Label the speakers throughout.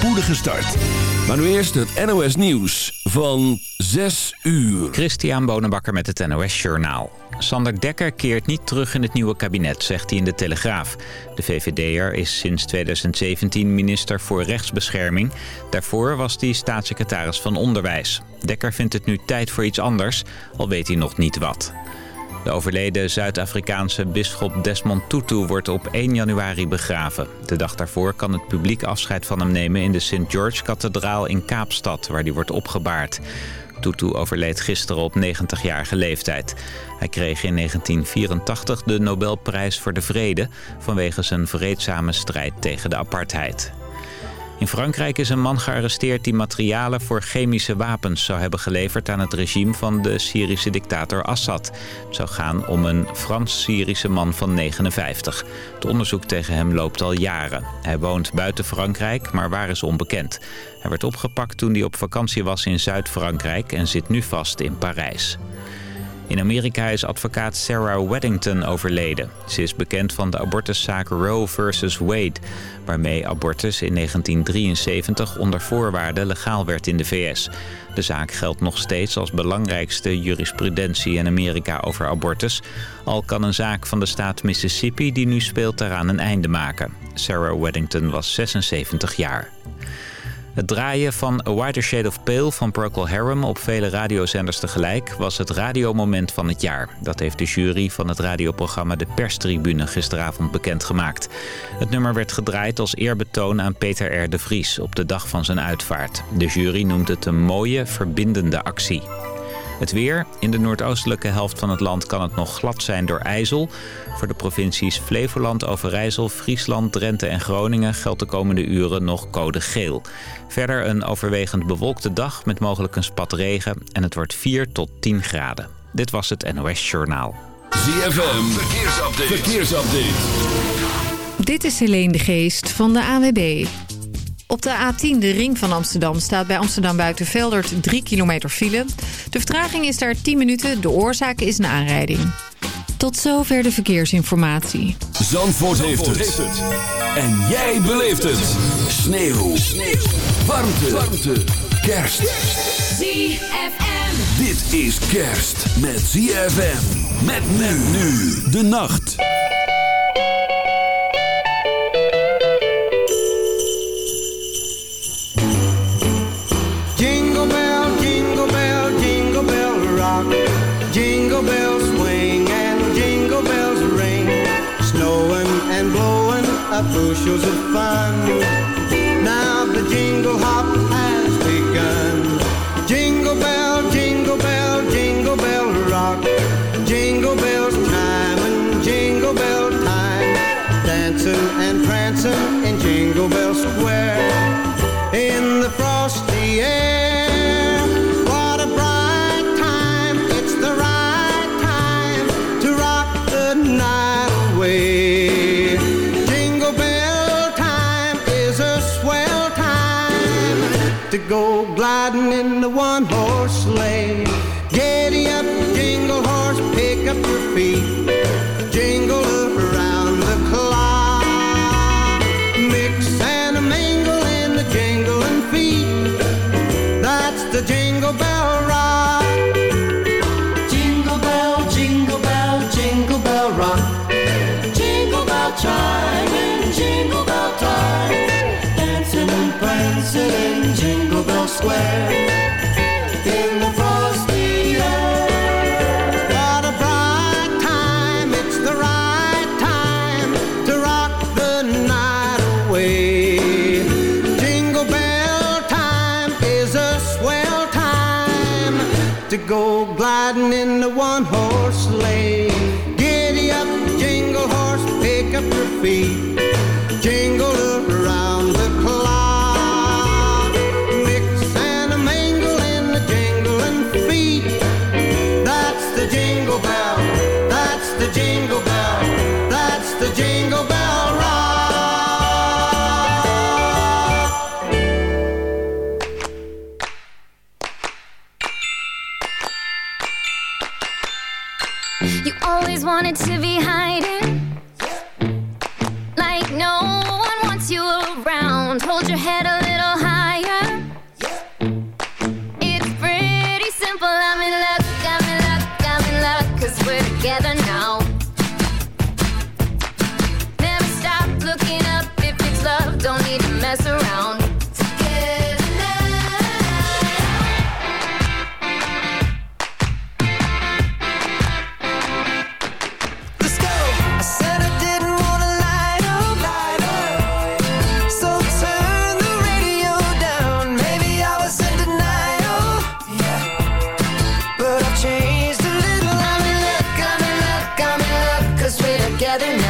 Speaker 1: spoedige start. Maar nu eerst het NOS Nieuws van 6 uur.
Speaker 2: Christian Bonenbakker met het NOS Journaal. Sander Dekker keert niet terug in het nieuwe kabinet, zegt hij in De Telegraaf. De VVD'er is sinds 2017 minister voor rechtsbescherming. Daarvoor was hij staatssecretaris van Onderwijs. Dekker vindt het nu tijd voor iets anders, al weet hij nog niet wat. De overleden Zuid-Afrikaanse bisschop Desmond Tutu wordt op 1 januari begraven. De dag daarvoor kan het publiek afscheid van hem nemen in de St. George-kathedraal in Kaapstad, waar hij wordt opgebaard. Tutu overleed gisteren op 90-jarige leeftijd. Hij kreeg in 1984 de Nobelprijs voor de Vrede vanwege zijn vreedzame strijd tegen de apartheid. In Frankrijk is een man gearresteerd die materialen voor chemische wapens zou hebben geleverd aan het regime van de Syrische dictator Assad. Het zou gaan om een Frans-Syrische man van 59. Het onderzoek tegen hem loopt al jaren. Hij woont buiten Frankrijk, maar waar is onbekend. Hij werd opgepakt toen hij op vakantie was in Zuid-Frankrijk en zit nu vast in Parijs. In Amerika is advocaat Sarah Weddington overleden. Ze is bekend van de abortuszaak Roe versus Wade... waarmee abortus in 1973 onder voorwaarden legaal werd in de VS. De zaak geldt nog steeds als belangrijkste jurisprudentie in Amerika over abortus. Al kan een zaak van de staat Mississippi die nu speelt daaraan een einde maken. Sarah Weddington was 76 jaar. Het draaien van A Wider Shade of Pale van Procol Harum op vele radiozenders tegelijk was het radiomoment van het jaar. Dat heeft de jury van het radioprogramma De Perstribune gisteravond bekendgemaakt. Het nummer werd gedraaid als eerbetoon aan Peter R. de Vries op de dag van zijn uitvaart. De jury noemt het een mooie, verbindende actie. Het weer. In de noordoostelijke helft van het land kan het nog glad zijn door ijzel. Voor de provincies Flevoland, Overijssel, Friesland, Drenthe en Groningen geldt de komende uren nog code geel. Verder een overwegend bewolkte dag met mogelijk een spat regen en het wordt 4 tot 10 graden. Dit was het NOS Journaal.
Speaker 1: ZFM. Verkeersupdate. Verkeersupdate.
Speaker 3: Dit is Helene de Geest van de AWB. Op de A10, de ring van Amsterdam, staat bij Amsterdam Buitenveldert 3 kilometer file. De vertraging is daar 10 minuten. De oorzaak is een aanrijding. Tot zover de verkeersinformatie.
Speaker 1: Zandvoort, heeft, het. En jij beleeft het. Sneeuw. Sneeuw. Warmte. Warmte. Kerst.
Speaker 4: ZFM.
Speaker 1: Dit is kerst met ZFM. Met men nu de nacht.
Speaker 5: shows a fine one
Speaker 4: together now.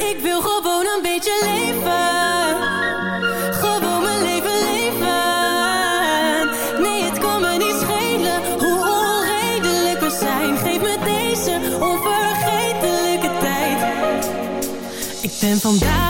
Speaker 6: Ik wil gewoon een beetje leven. Gewoon me leven, leven. Nee, het kan me niet schelen hoe onredelijk we zijn. Geef me deze onvergetelijke tijd. Ik ben vandaag.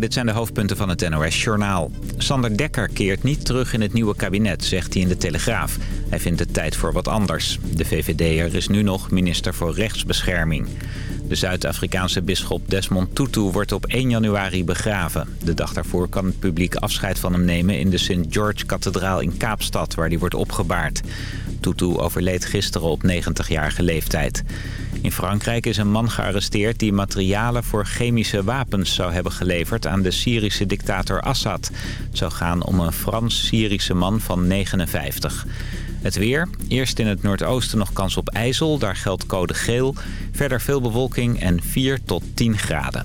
Speaker 6: dit zijn
Speaker 7: de
Speaker 2: hoofdpunten van het NOS-journaal. Sander Dekker keert niet terug in het nieuwe kabinet, zegt hij in De Telegraaf. Hij vindt het tijd voor wat anders. De VVD'er is nu nog minister voor rechtsbescherming. De Zuid-Afrikaanse bisschop Desmond Tutu wordt op 1 januari begraven. De dag daarvoor kan het publiek afscheid van hem nemen in de St. George-kathedraal in Kaapstad, waar hij wordt opgebaard. Tutu overleed gisteren op 90-jarige leeftijd. In Frankrijk is een man gearresteerd die materialen voor chemische wapens zou hebben geleverd aan de Syrische dictator Assad. Het zou gaan om een Frans-Syrische man van 59. Het weer. Eerst in het noordoosten nog kans op ijzel. Daar geldt code geel. Verder veel bewolking en 4 tot 10 graden.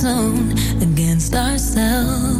Speaker 6: zone against ourselves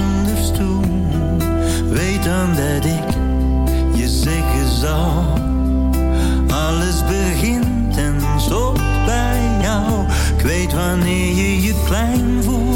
Speaker 8: dan dat ik je zeggen zou Alles begint en stopt bij jou. Ik weet wanneer je je klein voelt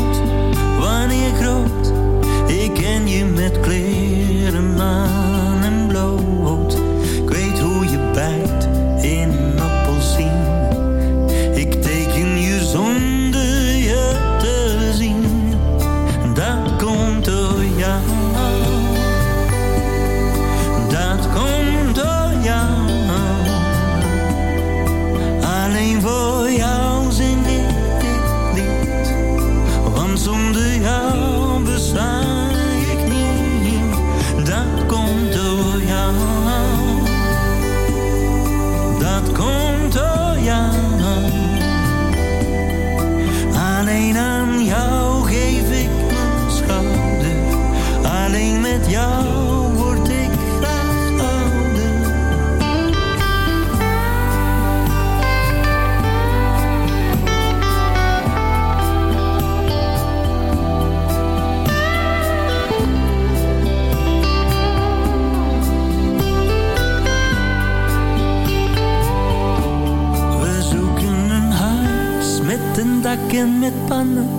Speaker 8: met pannen.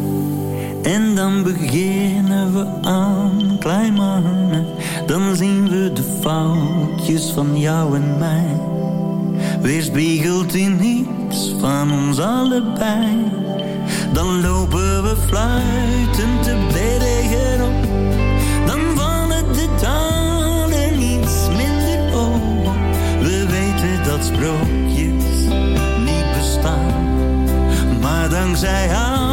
Speaker 8: En dan beginnen we aan, klein mannen. Dan zien we de foutjes van jou en mij. Weerspiegelt in iets van ons allebei. Dan lopen we fluitend te bergen op. Dan vallen de talen iets minder op. We weten dat sprook zij aan.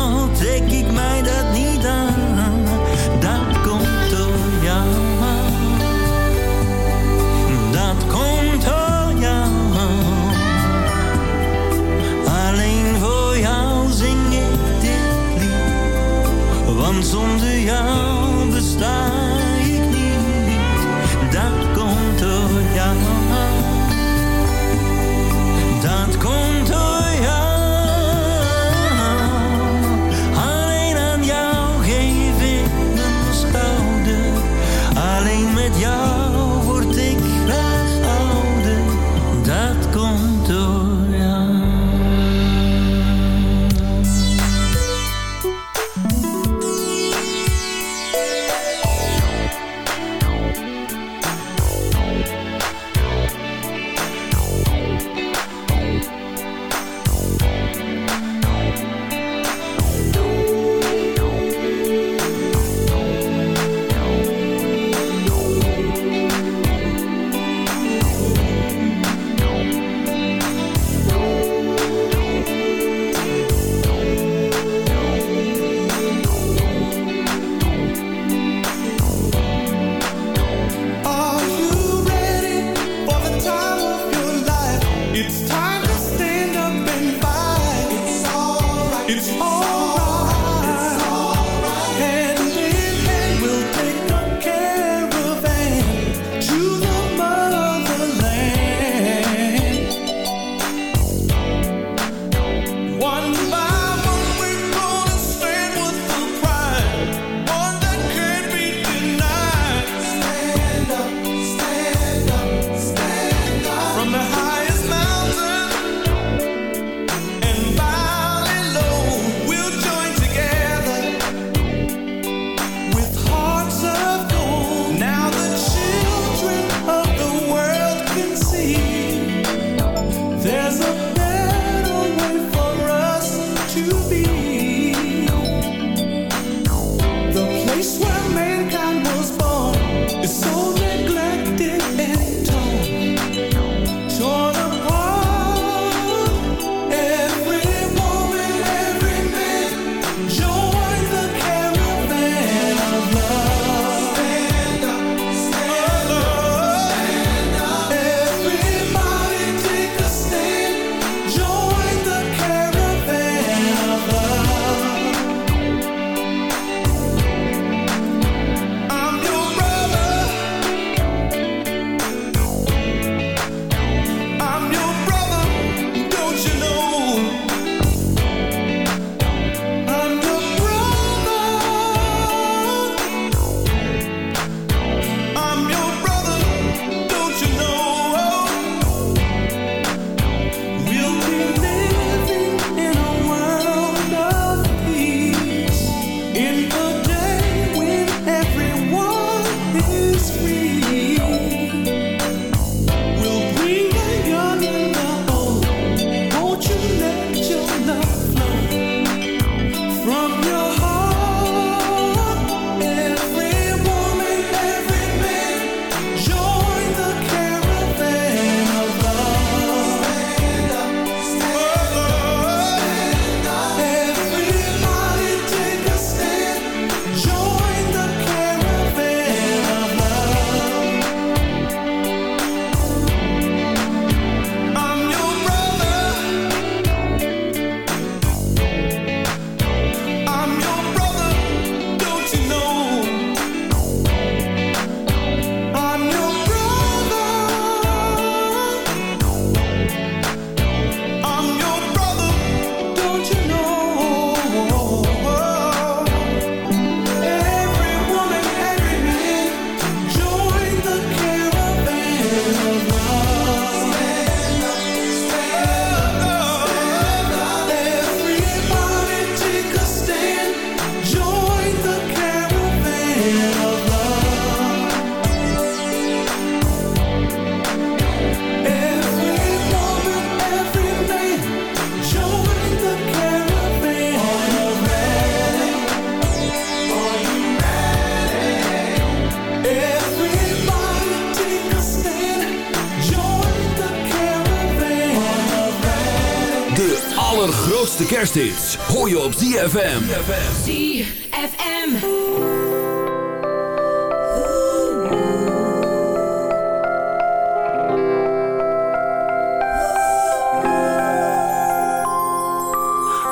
Speaker 1: grootste op ZFM.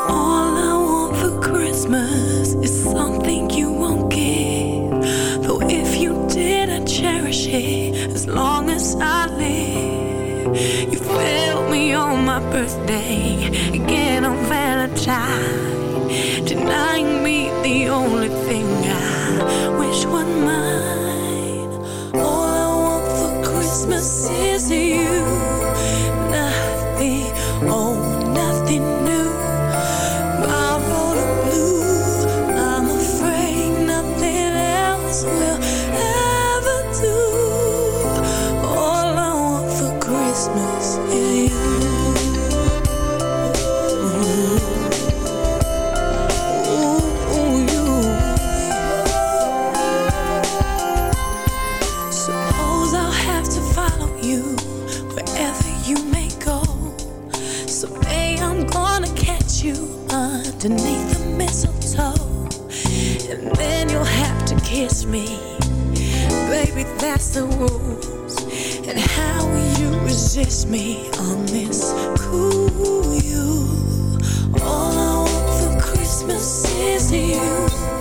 Speaker 6: All I want for Christmas is something you won't give. Though if you did, I'd cherish it as long as I live. You failed me on my birthday denying me the only thing I wish was mine. All I want for Christmas is you. kiss me on this cool you. All I want for Christmas is you.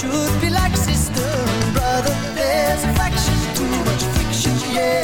Speaker 9: should be like sister and brother. There's affection, too much friction, yeah.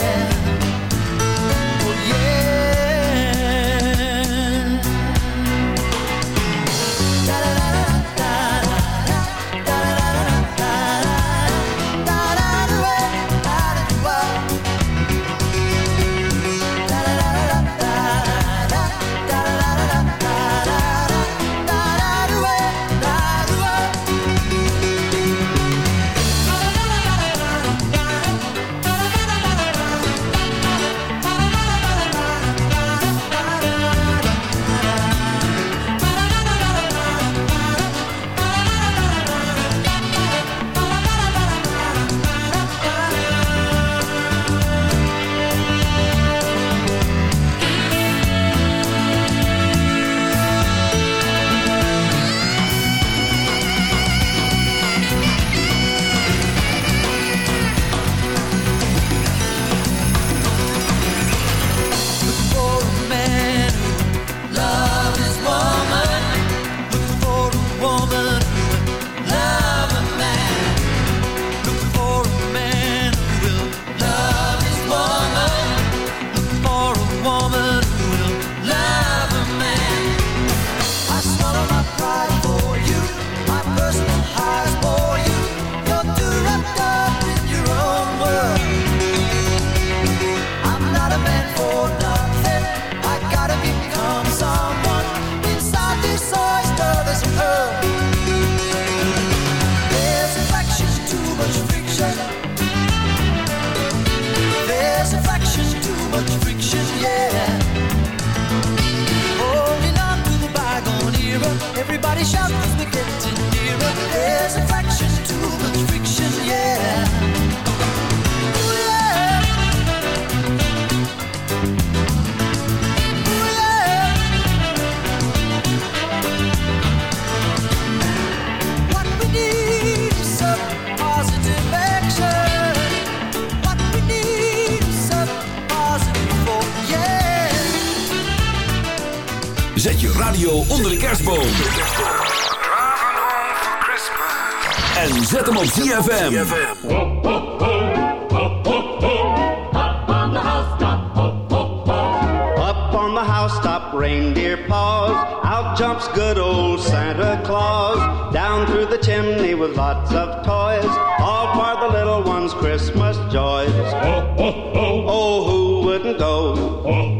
Speaker 10: down through the chimney with lots of toys, all for the little ones' Christmas joys. Oh, oh, oh. oh who wouldn't go?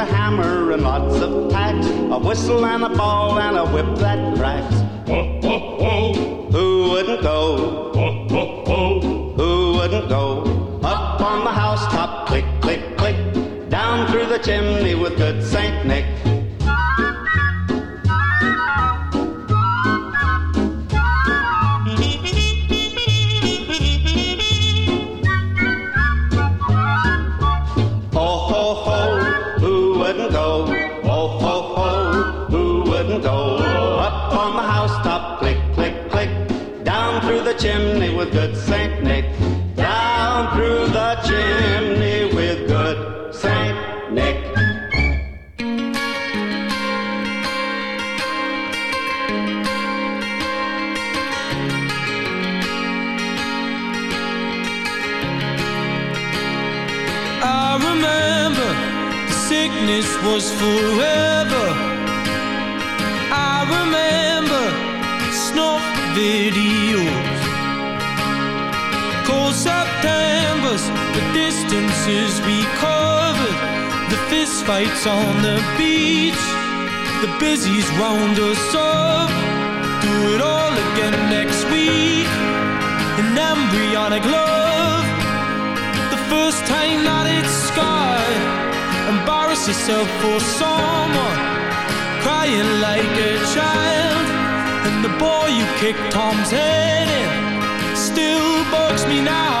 Speaker 10: a hammer and lots of tacks, a whistle and a ball and a whip that cracks. Oh, oh, oh. Who wouldn't go? Oh, oh, oh. Who wouldn't go? Up on the housetop, click, click, click, down through the chimney with good Saint Nick. with good Saint Nick. Down through the chimney with good Saint Nick.
Speaker 11: I remember the sickness was forever distances we covered The fist fights on the beach The busies round us up Do it all again next week An embryonic love The first time that it's scarred Embarrass yourself for someone Crying like a child And the boy you kicked Tom's head in Still bugs me now